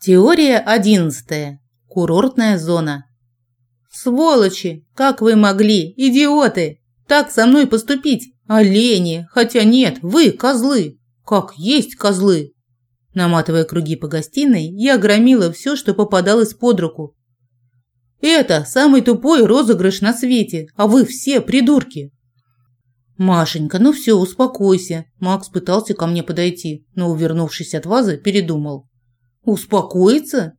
Теория одиннадцатая. Курортная зона. Сволочи, как вы могли, идиоты, так со мной поступить? Олени, хотя нет, вы козлы. Как есть козлы. Наматывая круги по гостиной, я громила все, что попадалось под руку. Это самый тупой розыгрыш на свете, а вы все придурки. Машенька, ну все, успокойся. Макс пытался ко мне подойти, но, увернувшись от вазы, передумал. Успокоиться?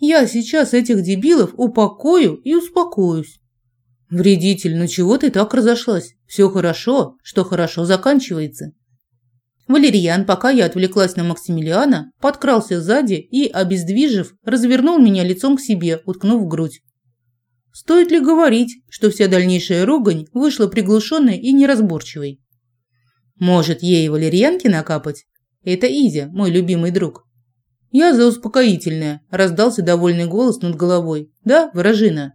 Я сейчас этих дебилов упокою и успокоюсь. Вредитель, ну чего ты так разошлась? Все хорошо, что хорошо заканчивается. Валерьян, пока я отвлеклась на Максимилиана, подкрался сзади и, обездвижив, развернул меня лицом к себе, уткнув в грудь. Стоит ли говорить, что вся дальнейшая ругань вышла приглушенной и неразборчивой? Может, ей валерьянки накапать? Это Изя, мой любимый друг. «Я за успокоительное», – раздался довольный голос над головой. «Да, вражина?»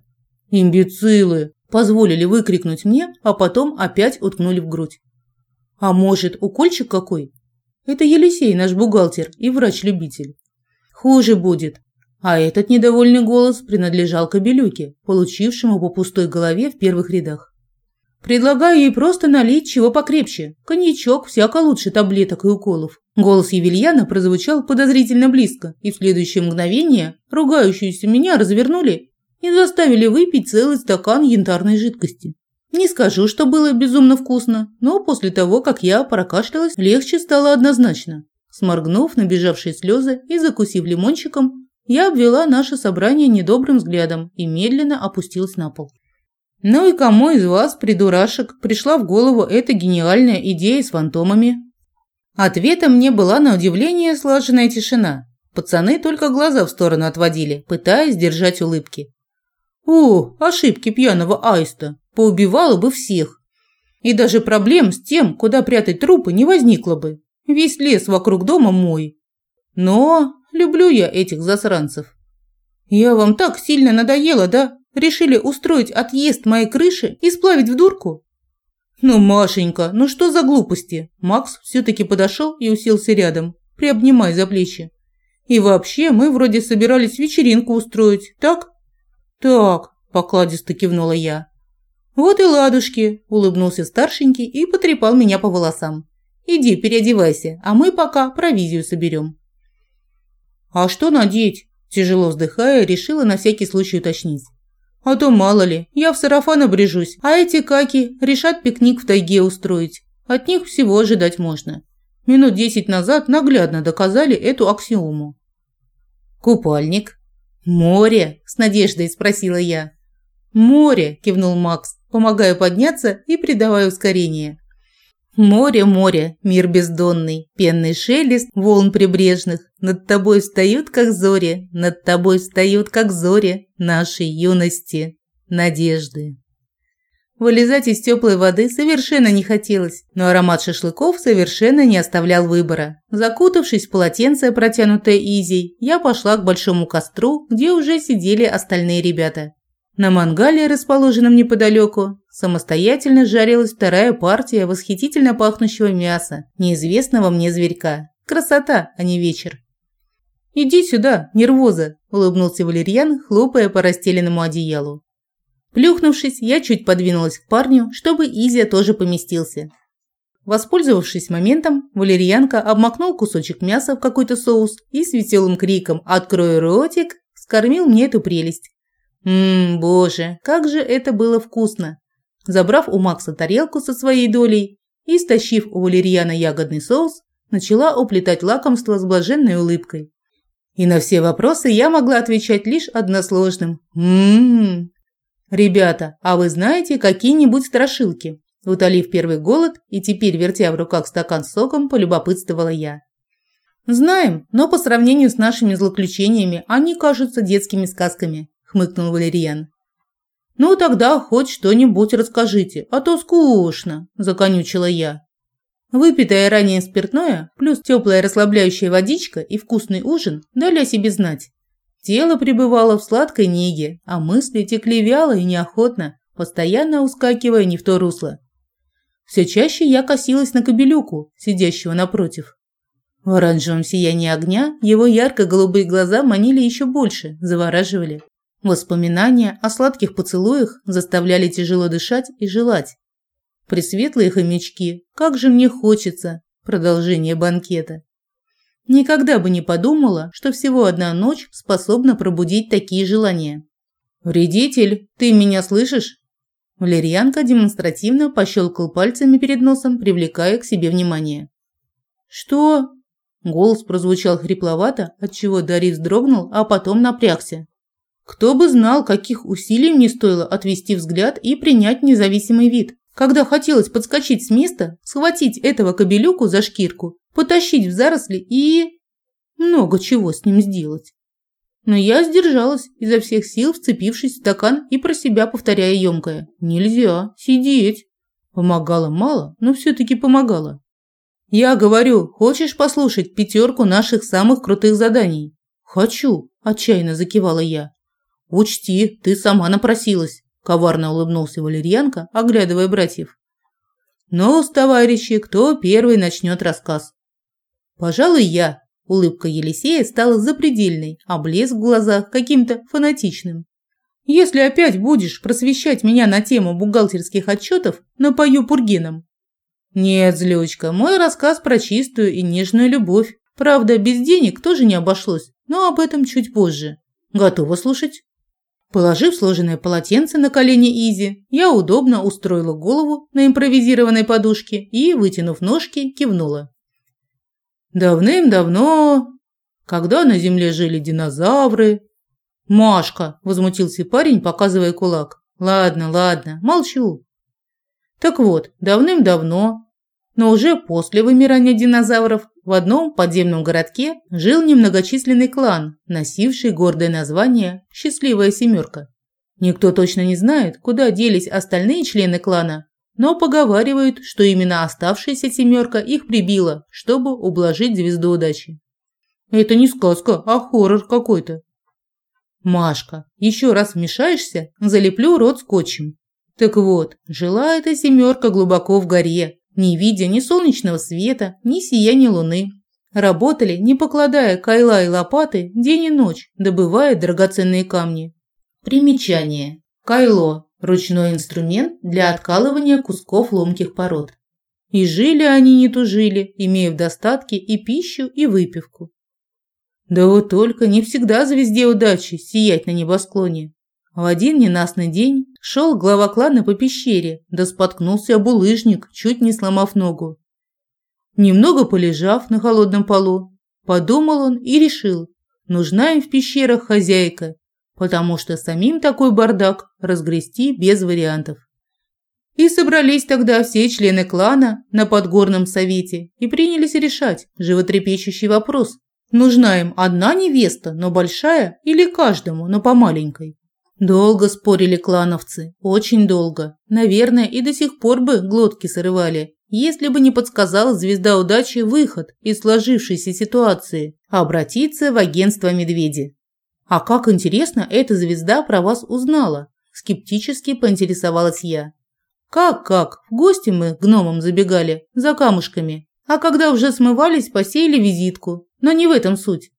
«Имбецилы!» – позволили выкрикнуть мне, а потом опять уткнули в грудь. «А может, укольчик какой?» «Это Елисей, наш бухгалтер и врач-любитель». «Хуже будет». А этот недовольный голос принадлежал Кобелюке, получившему по пустой голове в первых рядах. Предлагаю ей просто налить чего покрепче. Коньячок всяко лучше таблеток и уколов. Голос Евельяна прозвучал подозрительно близко, и в следующее мгновение ругающуюся меня развернули и заставили выпить целый стакан янтарной жидкости. Не скажу, что было безумно вкусно, но после того, как я прокашлялась, легче стало однозначно. Сморгнув набежавшие слезы и закусив лимончиком, я обвела наше собрание недобрым взглядом и медленно опустилась на пол. Ну и кому из вас, придурашек, пришла в голову эта гениальная идея с фантомами? Ответом мне была на удивление слаженная тишина. Пацаны только глаза в сторону отводили, пытаясь держать улыбки. О, ошибки пьяного аиста. Поубивала бы всех. И даже проблем с тем, куда прятать трупы, не возникло бы. Весь лес вокруг дома мой. Но люблю я этих засранцев. Я вам так сильно надоела, да? Решили устроить отъезд моей крыши и сплавить в дурку? Ну, Машенька, ну что за глупости? Макс все-таки подошел и уселся рядом, приобнимая за плечи. И вообще, мы вроде собирались вечеринку устроить, так? Так, покладисто кивнула я. Вот и ладушки, улыбнулся старшенький и потрепал меня по волосам. Иди, переодевайся, а мы пока провизию соберем. А что надеть? Тяжело вздыхая, решила на всякий случай уточнить. А то мало ли, я в сарафан обрежусь, а эти каки решат пикник в тайге устроить. От них всего ожидать можно. Минут десять назад наглядно доказали эту аксиому. Купальник. Море, с надеждой спросила я. Море, кивнул Макс, помогая подняться и придавая ускорение. Море, море, мир бездонный, пенный шелест волн прибрежных, над тобой встают, как зори, над тобой встают, как зори нашей юности, надежды. Вылезать из теплой воды совершенно не хотелось, но аромат шашлыков совершенно не оставлял выбора. Закутавшись в полотенце, протянутое Изей, я пошла к большому костру, где уже сидели остальные ребята. На мангале, расположенном неподалеку, самостоятельно жарилась вторая партия восхитительно пахнущего мяса неизвестного мне зверька. Красота, а не вечер. «Иди сюда, нервоза», – улыбнулся Валерьян, хлопая по расстеленному одеялу. Плюхнувшись, я чуть подвинулась к парню, чтобы Изя тоже поместился. Воспользовавшись моментом, валерьянка обмакнул кусочек мяса в какой-то соус и с веселым криком «Открой ротик!» скормил мне эту прелесть. Ммм, боже, как же это было вкусно! Забрав у Макса тарелку со своей долей и стащив у валерьяна ягодный соус, начала уплетать лакомство с блаженной улыбкой. И на все вопросы я могла отвечать лишь односложным «Ммм». «Ребята, а вы знаете какие-нибудь страшилки?» Утолив первый голод и теперь, вертя в руках стакан с соком, полюбопытствовала я. «Знаем, но по сравнению с нашими злоключениями они кажутся детскими сказками хмыкнул Валерьян. Ну тогда хоть что-нибудь расскажите, а то скучно, законючила я. Выпитое ранее спиртное, плюс теплая расслабляющая водичка и вкусный ужин дали о себе знать. Тело пребывало в сладкой неге, а мысли текли вяло и неохотно, постоянно ускакивая не в то русло. Все чаще я косилась на кобелюку, сидящего напротив. В оранжевом сиянии огня его ярко-голубые глаза манили еще больше, завораживали. Воспоминания о сладких поцелуях заставляли тяжело дышать и желать. Пресветлые хомячки, как же мне хочется продолжение банкета. Никогда бы не подумала, что всего одна ночь способна пробудить такие желания. «Вредитель, ты меня слышишь?» Валерьянка демонстративно пощелкал пальцами перед носом, привлекая к себе внимание. «Что?» Голос прозвучал хрипловато, отчего Дарий вздрогнул, а потом напрягся. Кто бы знал, каких усилий мне стоило отвести взгляд и принять независимый вид, когда хотелось подскочить с места, схватить этого кобелюку за шкирку, потащить в заросли и... много чего с ним сделать. Но я сдержалась, изо всех сил вцепившись в стакан и про себя повторяя емкое. «Нельзя сидеть». Помогало мало, но все-таки помогало. «Я говорю, хочешь послушать пятерку наших самых крутых заданий?» «Хочу», – отчаянно закивала я. «Учти, ты сама напросилась», – коварно улыбнулся Валерьянка, оглядывая братьев. «Ну, товарищи, кто первый начнет рассказ?» «Пожалуй, я», Улыбка Елисея стала запредельной, а блеск в глазах каким-то фанатичным. «Если опять будешь просвещать меня на тему бухгалтерских отчетов, напою пургином». «Нет, злючка, мой рассказ про чистую и нежную любовь. Правда, без денег тоже не обошлось, но об этом чуть позже. Готова слушать?» Положив сложенное полотенце на колени Изи, я удобно устроила голову на импровизированной подушке и, вытянув ножки, кивнула. Давным-давно, когда на земле жили динозавры. Машка, возмутился парень, показывая кулак. Ладно, ладно, молчу. Так вот, давным-давно, но уже после вымирания динозавров, в одном подземном городке жил немногочисленный клан, носивший гордое название «Счастливая семерка». Никто точно не знает, куда делись остальные члены клана, но поговаривают, что именно оставшаяся семерка их прибила, чтобы ублажить звезду удачи. Это не сказка, а хоррор какой-то. Машка, еще раз вмешаешься, залеплю рот скотчем. Так вот, жила эта семерка глубоко в горе, не видя ни солнечного света, ни сияния луны. Работали, не покладая кайла и лопаты, день и ночь, добывая драгоценные камни. Примечание. Кайло Ручной инструмент для откалывания кусков ломких пород. И жили они не тужили, имея в достатке и пищу, и выпивку. Да вот только не всегда звезде удачи сиять на небосклоне. В один ненастный день шел глава клана по пещере, да споткнулся об улыжник, чуть не сломав ногу. Немного полежав на холодном полу, подумал он и решил, нужна им в пещерах хозяйка, потому что самим такой бардак разгрести без вариантов. И собрались тогда все члены клана на подгорном совете и принялись решать животрепещущий вопрос. Нужна им одна невеста, но большая, или каждому, но по маленькой? Долго спорили клановцы, очень долго. Наверное, и до сих пор бы глотки срывали, если бы не подсказала звезда удачи выход из сложившейся ситуации – обратиться в агентство «Медведи». «А как интересно эта звезда про вас узнала?» – скептически поинтересовалась я. «Как-как? В гости мы к гномам забегали, за камушками. А когда уже смывались, посеяли визитку. Но не в этом суть».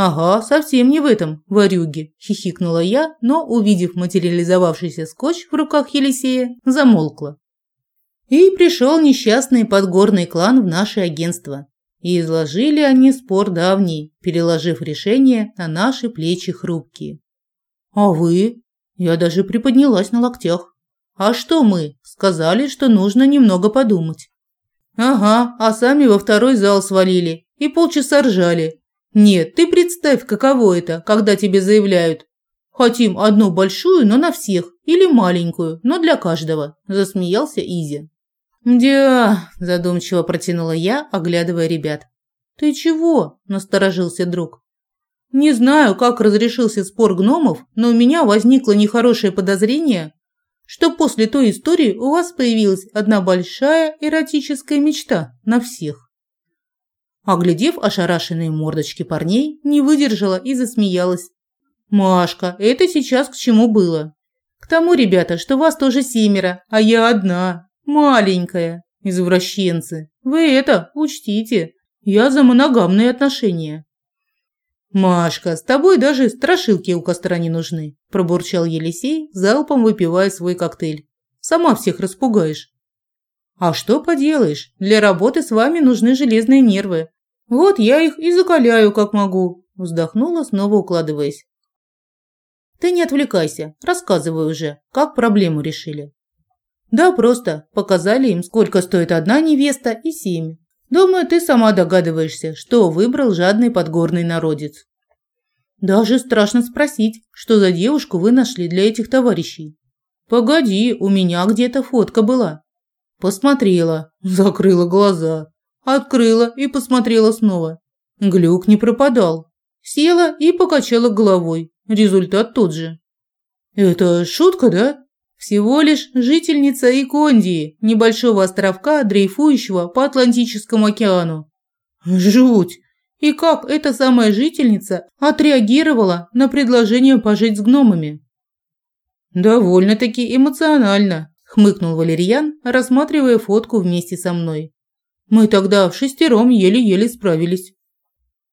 «Ага, совсем не в этом, варюги», – хихикнула я, но, увидев материализовавшийся скотч в руках Елисея, замолкла. И пришел несчастный подгорный клан в наше агентство. И изложили они спор давний, переложив решение на наши плечи хрупкие. «А вы?» Я даже приподнялась на локтях. «А что мы?» Сказали, что нужно немного подумать. «Ага, а сами во второй зал свалили и полчаса ржали. Нет, ты представь, каково это, когда тебе заявляют. Хотим одну большую, но на всех, или маленькую, но для каждого», – засмеялся Изи. «Мдя», – задумчиво протянула я, оглядывая ребят. «Ты чего?» – насторожился друг. «Не знаю, как разрешился спор гномов, но у меня возникло нехорошее подозрение, что после той истории у вас появилась одна большая эротическая мечта на всех». Оглядев ошарашенные мордочки парней, не выдержала и засмеялась. «Машка, это сейчас к чему было?» «К тому, ребята, что вас тоже семеро, а я одна, Маленькая, извращенцы. Вы это учтите. Я за моногамные отношения. Машка, с тобой даже страшилки у костра не нужны, пробурчал Елисей, залпом выпивая свой коктейль. Сама всех распугаешь. А что поделаешь? Для работы с вами нужны железные нервы. Вот я их и закаляю как могу, вздохнула, снова укладываясь. Ты не отвлекайся, рассказывай уже, как проблему решили. Да, просто показали им, сколько стоит одна невеста и семь. Думаю, ты сама догадываешься, что выбрал жадный подгорный народец. Даже страшно спросить, что за девушку вы нашли для этих товарищей. Погоди, у меня где-то фотка была. Посмотрела, закрыла глаза, открыла и посмотрела снова. Глюк не пропадал. Села и покачала головой. Результат тот же. Это шутка, да? Всего лишь жительница Икондии, небольшого островка, дрейфующего по Атлантическому океану. Жуть! И как эта самая жительница отреагировала на предложение пожить с гномами? Довольно-таки эмоционально, хмыкнул Валерьян, рассматривая фотку вместе со мной. Мы тогда в шестером еле-еле справились.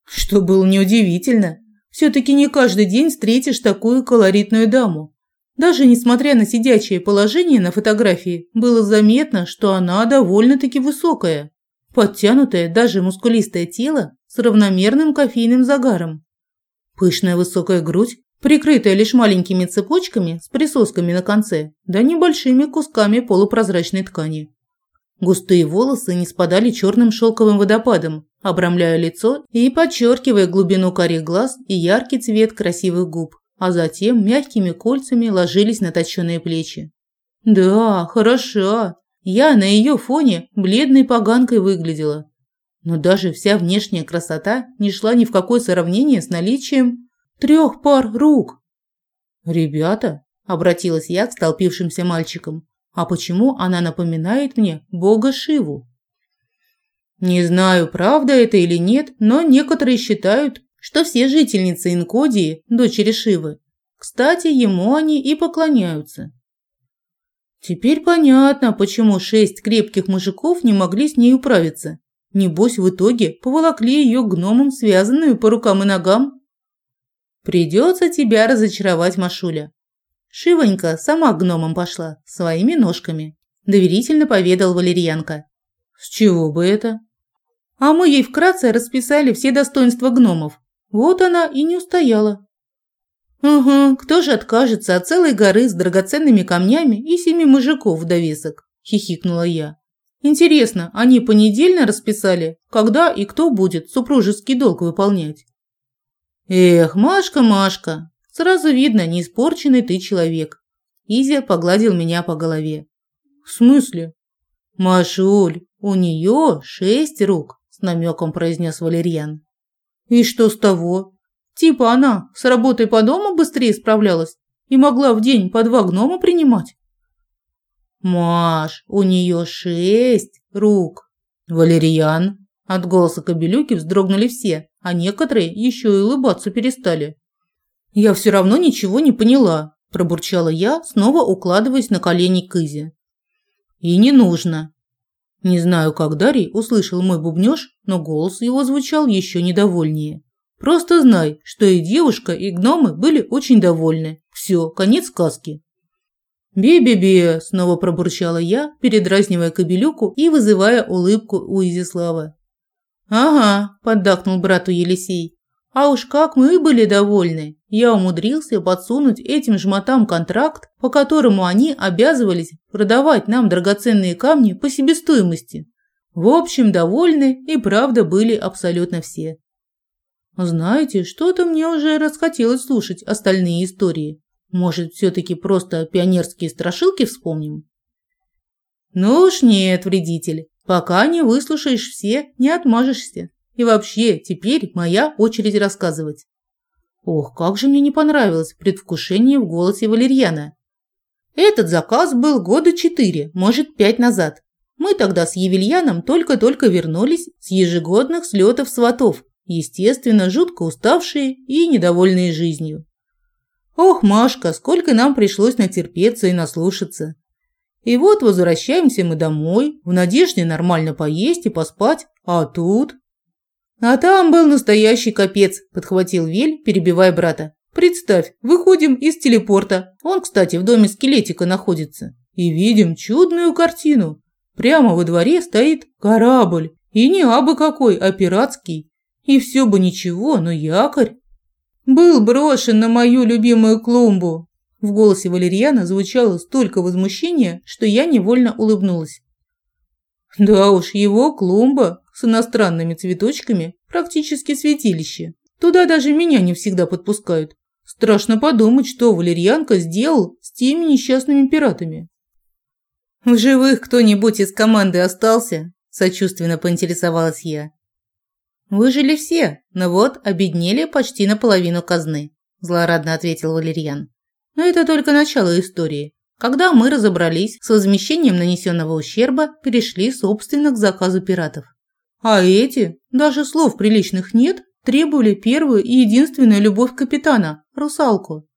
Что было неудивительно. Все-таки не каждый день встретишь такую колоритную даму. Даже несмотря на сидячее положение на фотографии, было заметно, что она довольно-таки высокая. Подтянутое, даже мускулистое тело с равномерным кофейным загаром. Пышная высокая грудь, прикрытая лишь маленькими цепочками с присосками на конце, да небольшими кусками полупрозрачной ткани. Густые волосы не спадали черным шелковым водопадом, обрамляя лицо и подчеркивая глубину карих глаз и яркий цвет красивых губ а затем мягкими кольцами ложились на точёные плечи. Да, хороша. Я на ее фоне бледной поганкой выглядела. Но даже вся внешняя красота не шла ни в какое сравнение с наличием трех пар рук. «Ребята», – обратилась я к столпившимся мальчикам, – «а почему она напоминает мне бога Шиву?» Не знаю, правда это или нет, но некоторые считают, что все жительницы Инкодии – дочери Шивы. Кстати, ему они и поклоняются. Теперь понятно, почему шесть крепких мужиков не могли с ней управиться. Небось, в итоге поволокли ее гномом, связанную по рукам и ногам. Придется тебя разочаровать, Машуля. Шивонька сама к гномам пошла, своими ножками. Доверительно поведал Валерьянка. С чего бы это? А мы ей вкратце расписали все достоинства гномов, вот она и не устояла. «Угу, кто же откажется от целой горы с драгоценными камнями и семи мужиков в довесок?» – хихикнула я. «Интересно, они понедельно расписали, когда и кто будет супружеский долг выполнять?» «Эх, Машка, Машка, сразу видно, не испорченный ты человек». Изя погладил меня по голове. «В смысле?» «Машуль, у нее шесть рук», – с намеком произнес Валерьян. И что с того? Типа она с работой по дому быстрее справлялась и могла в день по два гнома принимать. Маш, у нее шесть рук. Валерьян. От голоса кобелюки вздрогнули все, а некоторые еще и улыбаться перестали. Я все равно ничего не поняла, пробурчала я, снова укладываясь на колени Кызи. И не нужно. Не знаю, как Дарий услышал мой бубнёж, но голос его звучал еще недовольнее. Просто знай, что и девушка, и гномы были очень довольны. Все, конец сказки. «Би-би-би!» – снова пробурчала я, передразнивая кобелюку и вызывая улыбку у Изислава. «Ага», – поддакнул брату Елисей. «А уж как мы были довольны! Я умудрился подсунуть этим жмотам контракт, по которому они обязывались продавать нам драгоценные камни по себестоимости. В общем, довольны и правда были абсолютно все. Знаете, что-то мне уже расхотелось слушать остальные истории. Может, все-таки просто пионерские страшилки вспомним? Ну уж нет, вредитель. Пока не выслушаешь все, не отмажешься. И вообще, теперь моя очередь рассказывать. Ох, как же мне не понравилось предвкушение в голосе Валерьяна. Этот заказ был года четыре, может, пять назад. Мы тогда с Евельяном только-только вернулись с ежегодных слетов сватов, естественно, жутко уставшие и недовольные жизнью. Ох, Машка, сколько нам пришлось натерпеться и наслушаться. И вот возвращаемся мы домой, в надежде нормально поесть и поспать, а тут... А там был настоящий капец, подхватил Вель, перебивая брата. Представь, выходим из телепорта. Он, кстати, в доме скелетика находится. И видим чудную картину. Прямо во дворе стоит корабль. И не абы какой, а пиратский. И все бы ничего, но якорь. Был брошен на мою любимую клумбу. В голосе Валерьяна звучало столько возмущения, что я невольно улыбнулась. Да уж, его клумба с иностранными цветочками практически святилище. Туда даже меня не всегда подпускают. Страшно подумать, что Валерьянка сделал с теми несчастными пиратами. «В живых кто-нибудь из команды остался?» – сочувственно поинтересовалась я. «Выжили все, но вот обеднели почти наполовину казны», – злорадно ответил Валерьян. «Но это только начало истории. Когда мы разобрались с возмещением нанесенного ущерба, перешли, собственно, к заказу пиратов. А эти, даже слов приличных нет, требовали первую и единственную любовь капитана – русалку.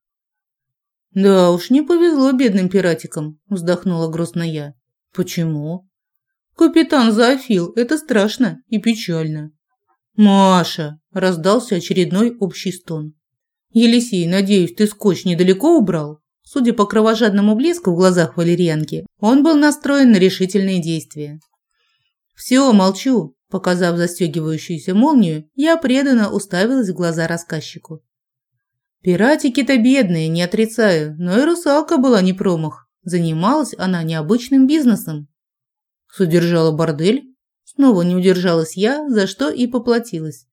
«Да уж, не повезло бедным пиратикам», – вздохнула грустно я. «Почему?» «Капитан Зоофил – это страшно и печально». «Маша!» – раздался очередной общий стон. «Елисей, надеюсь, ты скотч недалеко убрал?» Судя по кровожадному блеску в глазах валерьянки, он был настроен на решительные действия. «Все, молчу», – показав застегивающуюся молнию, я преданно уставилась в глаза рассказчику. Пиратики-то бедные, не отрицаю, но и русалка была не промах. Занималась она необычным бизнесом. Содержала бордель. Снова не удержалась я, за что и поплатилась.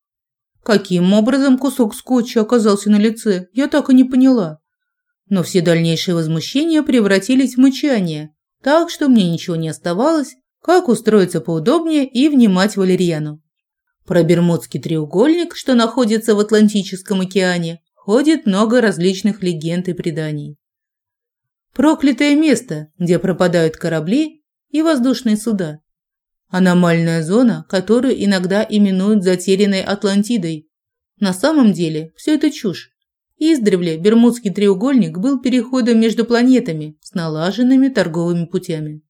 Каким образом кусок скотча оказался на лице, я так и не поняла. Но все дальнейшие возмущения превратились в мычание, так что мне ничего не оставалось, как устроиться поудобнее и внимать Валерьяну. Про Бермудский треугольник, что находится в Атлантическом океане, ходит много различных легенд и преданий. Проклятое место, где пропадают корабли и воздушные суда. Аномальная зона, которую иногда именуют затерянной Атлантидой. На самом деле все это чушь. Издревле Бермудский треугольник был переходом между планетами с налаженными торговыми путями.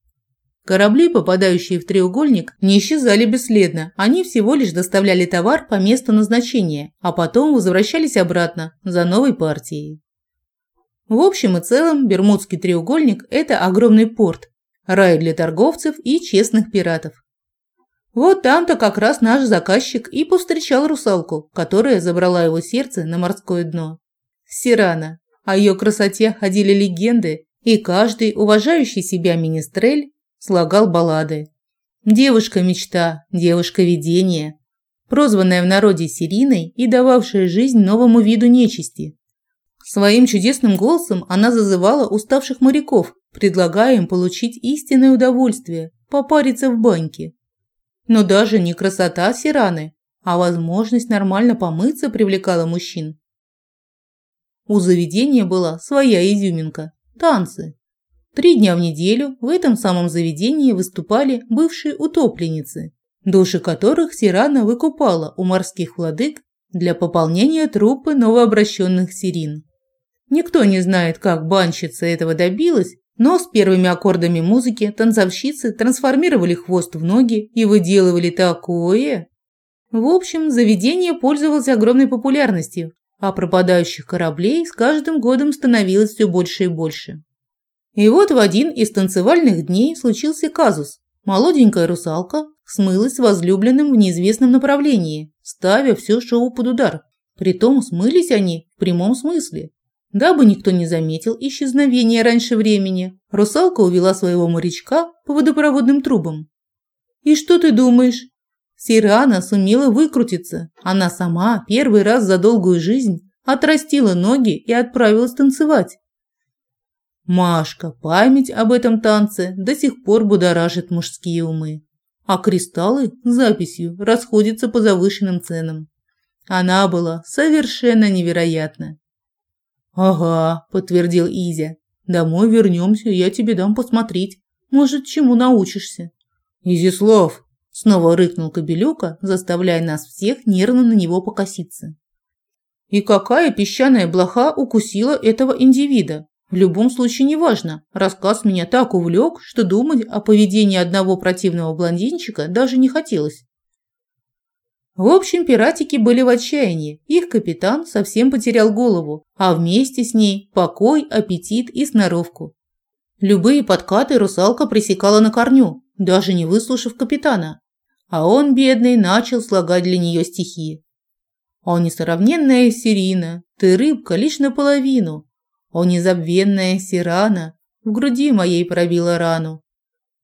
Корабли, попадающие в треугольник, не исчезали бесследно. Они всего лишь доставляли товар по месту назначения, а потом возвращались обратно за новой партией. В общем и целом, Бермудский треугольник – это огромный порт, рай для торговцев и честных пиратов. Вот там-то как раз наш заказчик и повстречал русалку, которая забрала его сердце на морское дно. Сирана. О ее красоте ходили легенды, и каждый уважающий себя министрель слагал баллады. Девушка-мечта, девушка-видение, прозванная в народе Сириной и дававшая жизнь новому виду нечисти. Своим чудесным голосом она зазывала уставших моряков, предлагая им получить истинное удовольствие – попариться в баньке. Но даже не красота Сираны, а возможность нормально помыться привлекала мужчин. У заведения была своя изюминка – танцы. Три дня в неделю в этом самом заведении выступали бывшие утопленницы, души которых Сирана выкупала у морских владык для пополнения труппы новообращенных сирин. Никто не знает, как банщица этого добилась, но с первыми аккордами музыки танцовщицы трансформировали хвост в ноги и выделывали такое. В общем, заведение пользовалось огромной популярностью, а пропадающих кораблей с каждым годом становилось все больше и больше. И вот в один из танцевальных дней случился казус. Молоденькая русалка смылась с возлюбленным в неизвестном направлении, ставя все шоу под удар. Притом смылись они в прямом смысле. Дабы никто не заметил исчезновения раньше времени, русалка увела своего морячка по водопроводным трубам. И что ты думаешь? Сирана сумела выкрутиться. Она сама первый раз за долгую жизнь отрастила ноги и отправилась танцевать. Машка, память об этом танце до сих пор будоражит мужские умы. А кристаллы с записью расходятся по завышенным ценам. Она была совершенно невероятна. «Ага», – подтвердил Изя. «Домой вернемся, я тебе дам посмотреть. Может, чему научишься». «Изислав!» – снова рыкнул Кобелюка, заставляя нас всех нервно на него покоситься. «И какая песчаная блоха укусила этого индивида?» В любом случае неважно. Рассказ меня так увлек, что думать о поведении одного противного блондинчика даже не хотелось. В общем, пиратики были в отчаянии. Их капитан совсем потерял голову, а вместе с ней покой, аппетит и сноровку. Любые подкаты русалка пресекала на корню, даже не выслушав капитана. А он, бедный, начал слагать для нее стихи. «О несравненная Сирина, ты рыбка лишь наполовину, о незабвенная Сирана, в груди моей пробила рану.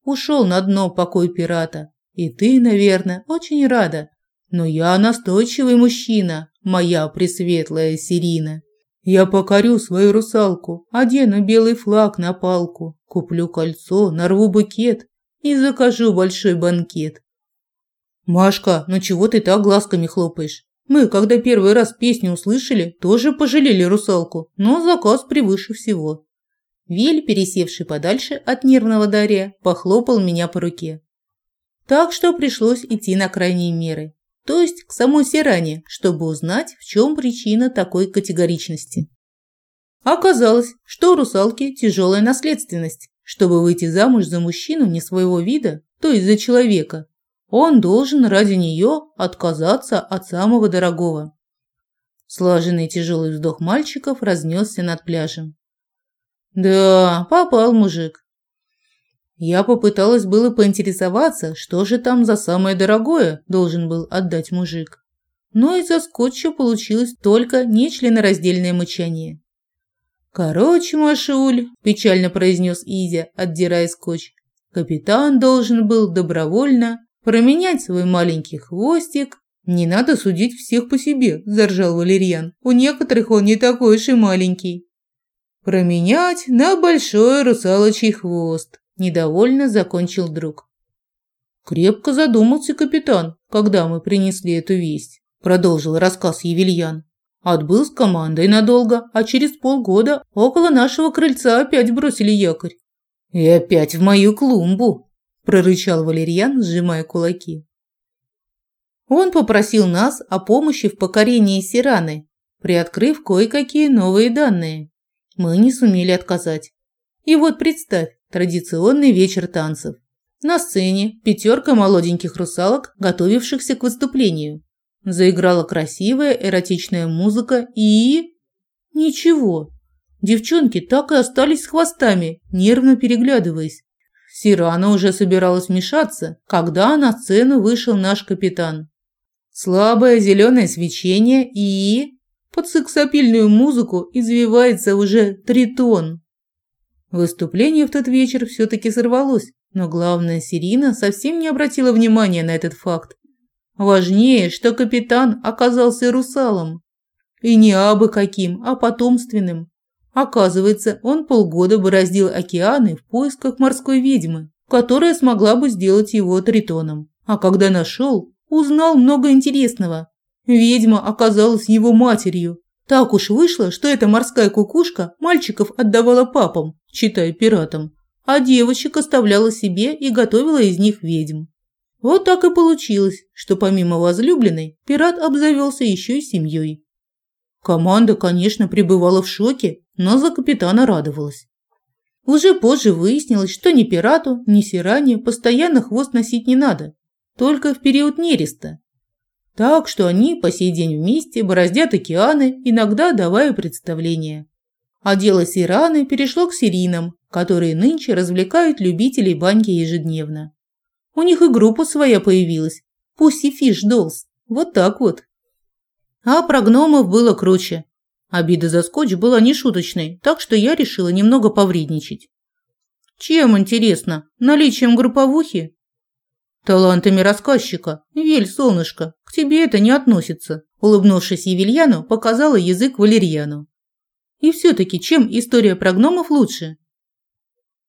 Ушел на дно покой пирата, и ты, наверное, очень рада, но я настойчивый мужчина, моя пресветлая Сирина. Я покорю свою русалку, одену белый флаг на палку, куплю кольцо, нарву букет и закажу большой банкет. Машка, ну чего ты так глазками хлопаешь? Мы, когда первый раз песню услышали, тоже пожалели русалку, но заказ превыше всего. Вель, пересевший подальше от нервного Дарья, похлопал меня по руке. Так что пришлось идти на крайние меры, то есть к самой Сиране, чтобы узнать, в чем причина такой категоричности. Оказалось, что у русалки тяжелая наследственность. Чтобы выйти замуж за мужчину не своего вида, то есть за человека, он должен ради нее отказаться от самого дорогого. Слаженный тяжелый вздох мальчиков разнесся над пляжем. Да, попал мужик. Я попыталась было поинтересоваться, что же там за самое дорогое должен был отдать мужик. Но из-за скотча получилось только нечленораздельное мычание. «Короче, Машуль», – печально произнес Изя, отдирая скотч, – «капитан должен был добровольно променять свой маленький хвостик. Не надо судить всех по себе, заржал Валерьян. У некоторых он не такой уж и маленький. Променять на большой русалочий хвост, недовольно закончил друг. Крепко задумался капитан, когда мы принесли эту весть, продолжил рассказ Евельян. Отбыл с командой надолго, а через полгода около нашего крыльца опять бросили якорь. И опять в мою клумбу, прорычал Валерьян, сжимая кулаки. Он попросил нас о помощи в покорении Сираны, приоткрыв кое-какие новые данные. Мы не сумели отказать. И вот представь, традиционный вечер танцев. На сцене пятерка молоденьких русалок, готовившихся к выступлению. Заиграла красивая эротичная музыка и... Ничего. Девчонки так и остались с хвостами, нервно переглядываясь. Сирана уже собиралась вмешаться, когда на сцену вышел наш капитан. Слабое зеленое свечение и... Под сексапильную музыку извивается уже тритон. Выступление в тот вечер все-таки сорвалось, но главное, Сирина совсем не обратила внимания на этот факт. Важнее, что капитан оказался русалом. И не абы каким, а потомственным. Оказывается, он полгода бороздил океаны в поисках морской ведьмы, которая смогла бы сделать его тритоном. А когда нашел, узнал много интересного. Ведьма оказалась его матерью. Так уж вышло, что эта морская кукушка мальчиков отдавала папам, читая пиратам, а девочек оставляла себе и готовила из них ведьм. Вот так и получилось, что помимо возлюбленной, пират обзавелся еще и семьей. Команда, конечно, пребывала в шоке, но за капитана радовалась. Уже позже выяснилось, что ни пирату, ни сиране постоянно хвост носить не надо, только в период нереста. Так что они по сей день вместе бороздят океаны, иногда давая представления. А дело сираны перешло к сиринам, которые нынче развлекают любителей баньки ежедневно. У них и группа своя появилась – Pussy Fish Dolls. Вот так вот. А про гномов было круче. Обида за скотч была нешуточной, так что я решила немного повредничать. Чем, интересно? Наличием групповухи? Талантами рассказчика. Вель, солнышко, к тебе это не относится. Улыбнувшись Евельяну, показала язык Валерьяну. И все-таки, чем история про гномов лучше?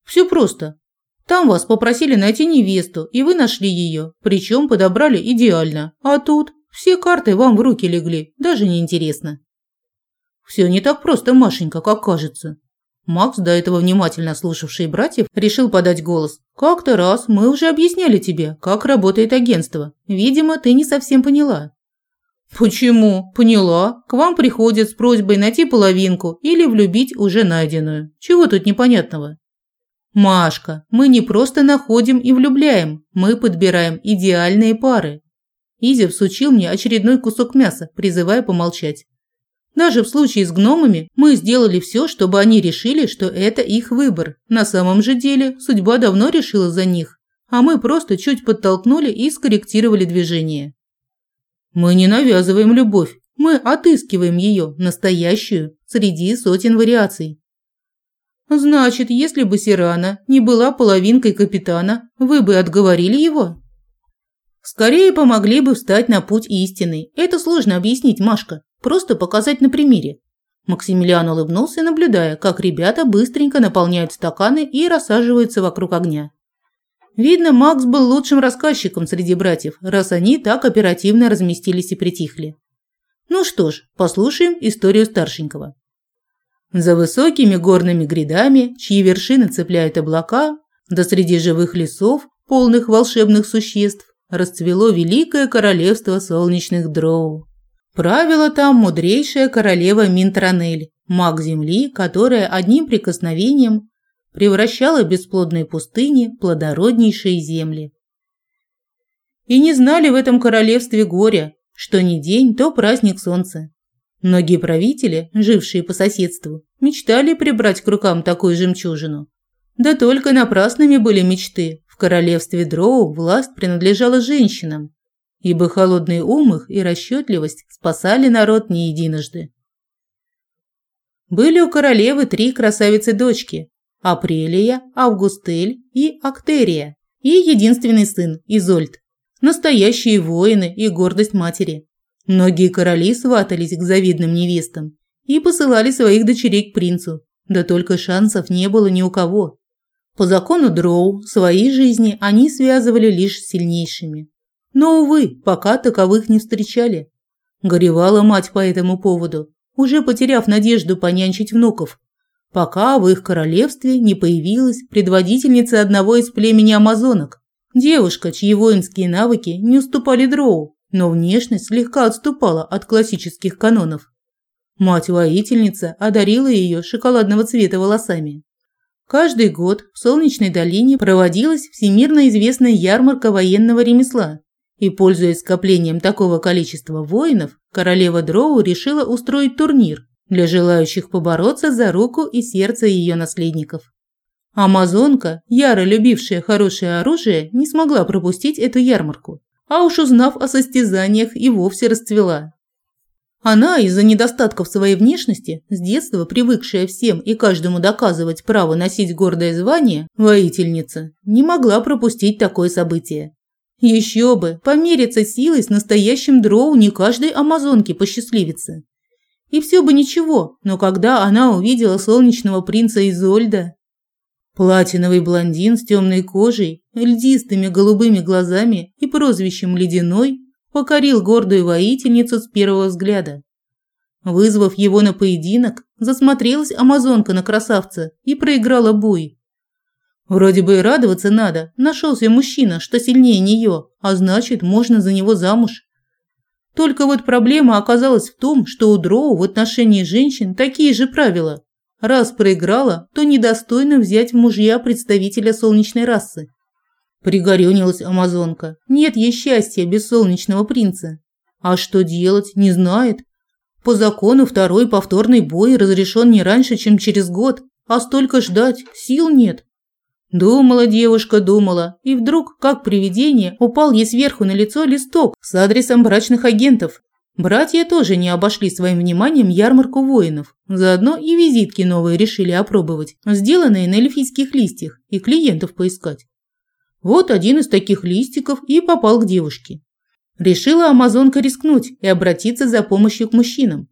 Все просто. Там вас попросили найти невесту, и вы нашли ее, причем подобрали идеально. А тут все карты вам в руки легли, даже не интересно. Все не так просто, Машенька, как кажется. Макс, до этого внимательно слушавший братьев, решил подать голос. «Как-то раз мы уже объясняли тебе, как работает агентство. Видимо, ты не совсем поняла». «Почему? Поняла. К вам приходят с просьбой найти половинку или влюбить уже найденную. Чего тут непонятного?» «Машка, мы не просто находим и влюбляем, мы подбираем идеальные пары. Изя всучил мне очередной кусок мяса, призывая помолчать. Даже в случае с гномами мы сделали все, чтобы они решили, что это их выбор. На самом же деле судьба давно решила за них, а мы просто чуть подтолкнули и скорректировали движение. Мы не навязываем любовь, мы отыскиваем ее, настоящую, среди сотен вариаций. Значит, если бы Сирана не была половинкой капитана, вы бы отговорили его? Скорее помогли бы встать на путь истины. Это сложно объяснить, Машка. Просто показать на примере. Максимилиан улыбнулся, наблюдая, как ребята быстренько наполняют стаканы и рассаживаются вокруг огня. Видно, Макс был лучшим рассказчиком среди братьев, раз они так оперативно разместились и притихли. Ну что ж, послушаем историю старшенького. За высокими горными грядами, чьи вершины цепляют облака, да среди живых лесов, полных волшебных существ, расцвело великое королевство солнечных дроу. Правила там мудрейшая королева Минтранель, маг земли, которая одним прикосновением превращала бесплодные пустыни в плодороднейшие земли. И не знали в этом королевстве горя, что ни день, то праздник солнца. Многие правители, жившие по соседству, мечтали прибрать к рукам такую жемчужину. Да только напрасными были мечты. Королевстве Дроу власть принадлежала женщинам, ибо холодный ум их и расчетливость спасали народ не единожды. Были у королевы три красавицы-дочки – Апрелия, Августель и Актерия, и единственный сын – Изольд. Настоящие воины и гордость матери. Многие короли сватались к завидным невестам и посылали своих дочерей к принцу, да только шансов не было ни у кого. По закону Дроу свои жизни они связывали лишь с сильнейшими. Но, увы, пока таковых не встречали. Горевала мать по этому поводу, уже потеряв надежду понянчить внуков, пока в их королевстве не появилась предводительница одного из племени амазонок. Девушка, чьи воинские навыки не уступали дроу, но внешность слегка отступала от классических канонов. Мать-воительница одарила ее шоколадного цвета волосами. Каждый год в Солнечной долине проводилась всемирно известная ярмарка военного ремесла, и, пользуясь скоплением такого количества воинов, королева Дроу решила устроить турнир для желающих побороться за руку и сердце ее наследников. Амазонка, яро любившая хорошее оружие, не смогла пропустить эту ярмарку, а уж узнав о состязаниях и вовсе расцвела. Она из-за недостатков своей внешности, с детства привыкшая всем и каждому доказывать право носить гордое звание, воительница, не могла пропустить такое событие. Еще бы, помериться силой с настоящим дроу не каждой амазонке посчастливится. И все бы ничего, но когда она увидела солнечного принца Изольда, платиновый блондин с темной кожей, льдистыми голубыми глазами и прозвищем Ледяной, покорил гордую воительницу с первого взгляда. Вызвав его на поединок, засмотрелась амазонка на красавца и проиграла бой. Вроде бы и радоваться надо, нашелся мужчина, что сильнее нее, а значит, можно за него замуж. Только вот проблема оказалась в том, что у Дроу в отношении женщин такие же правила. Раз проиграла, то недостойно взять в мужья представителя солнечной расы. Пригорюнилась амазонка. Нет ей счастья без солнечного принца. А что делать, не знает. По закону второй повторный бой разрешен не раньше, чем через год, а столько ждать сил нет. Думала девушка, думала, и вдруг, как привидение, упал ей сверху на лицо листок с адресом брачных агентов. Братья тоже не обошли своим вниманием ярмарку воинов. Заодно и визитки новые решили опробовать, сделанные на эльфийских листьях, и клиентов поискать. Вот один из таких листиков и попал к девушке. Решила амазонка рискнуть и обратиться за помощью к мужчинам.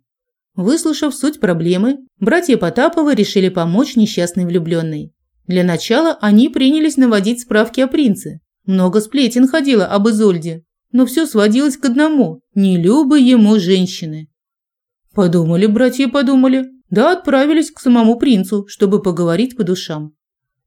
Выслушав суть проблемы, братья Потаповы решили помочь несчастной влюбленной. Для начала они принялись наводить справки о принце. Много сплетен ходило об Изольде, но все сводилось к одному – не любы ему женщины. Подумали братья, подумали, да отправились к самому принцу, чтобы поговорить по душам.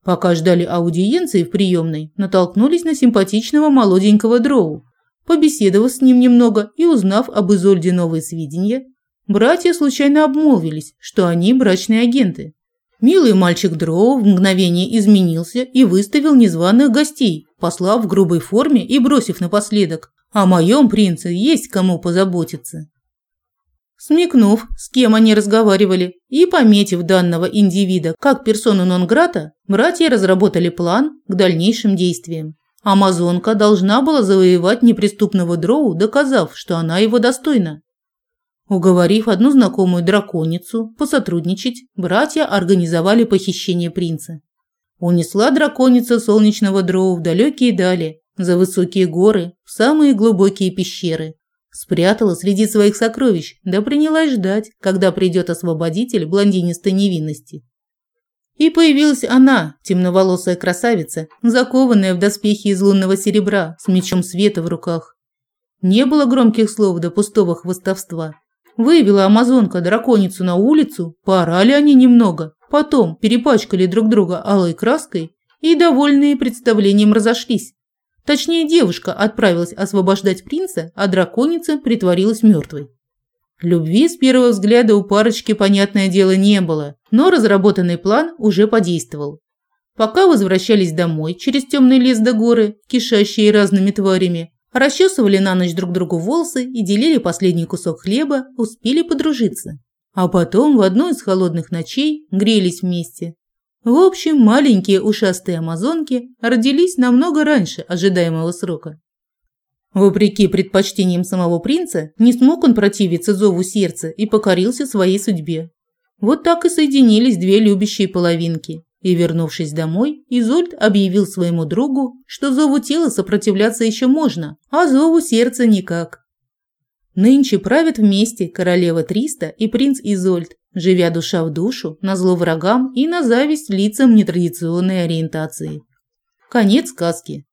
Пока ждали аудиенции в приемной, натолкнулись на симпатичного молоденького дроу. Побеседовав с ним немного и узнав об Изольде новые сведения, братья случайно обмолвились, что они брачные агенты. Милый мальчик Дроу в мгновение изменился и выставил незваных гостей, послав в грубой форме и бросив напоследок. О моем принце есть кому позаботиться. Смекнув, с кем они разговаривали, и пометив данного индивида как персону нон-грата, братья разработали план к дальнейшим действиям. Амазонка должна была завоевать неприступного дроу, доказав, что она его достойна. Уговорив одну знакомую драконицу посотрудничать, братья организовали похищение принца. Унесла драконица солнечного дроу в далекие дали, за высокие горы, в самые глубокие пещеры, Спрятала среди своих сокровищ, да принялась ждать, когда придет освободитель блондинистой невинности. И появилась она, темноволосая красавица, закованная в доспехи из лунного серебра, с мечом света в руках. Не было громких слов до пустого хвостовства. Вывела амазонка драконицу на улицу, поорали они немного, потом перепачкали друг друга алой краской и, довольные представлением, разошлись. Точнее, девушка отправилась освобождать принца, а драконица притворилась мертвой. Любви с первого взгляда у парочки, понятное дело, не было, но разработанный план уже подействовал. Пока возвращались домой через темный лес до горы, кишащие разными тварями, расчесывали на ночь друг другу волосы и делили последний кусок хлеба, успели подружиться. А потом в одну из холодных ночей грелись вместе, в общем, маленькие ушастые амазонки родились намного раньше ожидаемого срока. Вопреки предпочтениям самого принца, не смог он противиться зову сердца и покорился своей судьбе. Вот так и соединились две любящие половинки. И, вернувшись домой, Изольд объявил своему другу, что зову тела сопротивляться еще можно, а зову сердца никак. Нынче правят вместе королева Триста и принц Изольд, живя душа в душу, на зло врагам и на зависть лицам нетрадиционной ориентации. Конец сказки.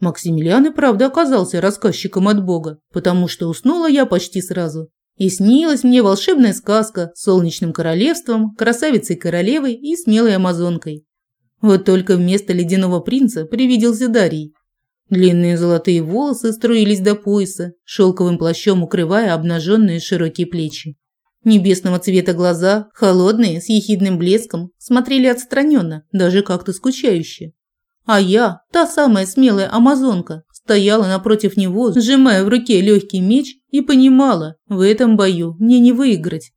Максимилиан и правда оказался рассказчиком от Бога, потому что уснула я почти сразу. И снилась мне волшебная сказка с солнечным королевством, красавицей-королевой и смелой амазонкой. Вот только вместо ледяного принца привиделся Дарий. Длинные золотые волосы струились до пояса, шелковым плащом укрывая обнаженные широкие плечи. Небесного цвета глаза, холодные, с ехидным блеском, смотрели отстраненно, даже как-то скучающе. А я, та самая смелая амазонка, стояла напротив него, сжимая в руке легкий меч и понимала, в этом бою мне не выиграть.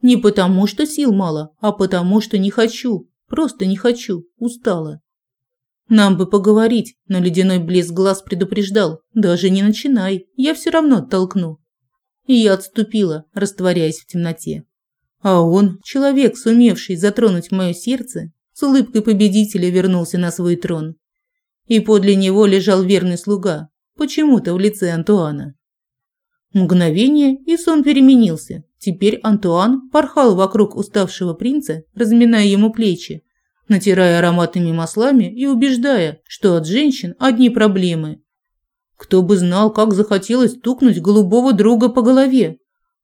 Не потому, что сил мало, а потому, что не хочу, просто не хочу, устала. Нам бы поговорить, но ледяной блеск глаз предупреждал. Даже не начинай, я все равно оттолкну и я отступила, растворяясь в темноте. А он, человек, сумевший затронуть мое сердце, с улыбкой победителя вернулся на свой трон. И подле него лежал верный слуга, почему-то в лице Антуана. Мгновение, и сон переменился. Теперь Антуан порхал вокруг уставшего принца, разминая ему плечи, натирая ароматными маслами и убеждая, что от женщин одни проблемы, кто бы знал, как захотелось стукнуть голубого друга по голове,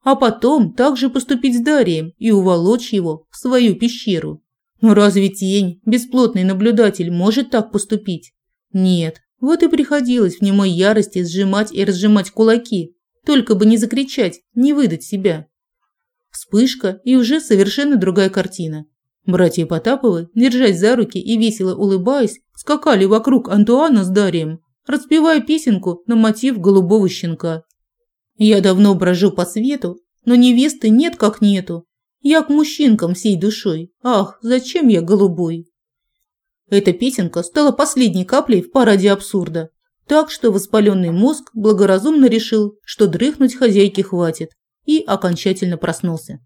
а потом также поступить с Дарием и уволочь его в свою пещеру. Но разве тень, бесплотный наблюдатель, может так поступить? Нет, вот и приходилось в немой ярости сжимать и разжимать кулаки, только бы не закричать, не выдать себя. Вспышка и уже совершенно другая картина. Братья Потаповы, держась за руки и весело улыбаясь, скакали вокруг Антуана с Дарием, распевая песенку на мотив голубого щенка. Я давно брожу по свету, но невесты нет как нету. Я к мужчинкам всей душой. Ах, зачем я голубой? Эта песенка стала последней каплей в параде абсурда. Так что воспаленный мозг благоразумно решил, что дрыхнуть хозяйке хватит, и окончательно проснулся.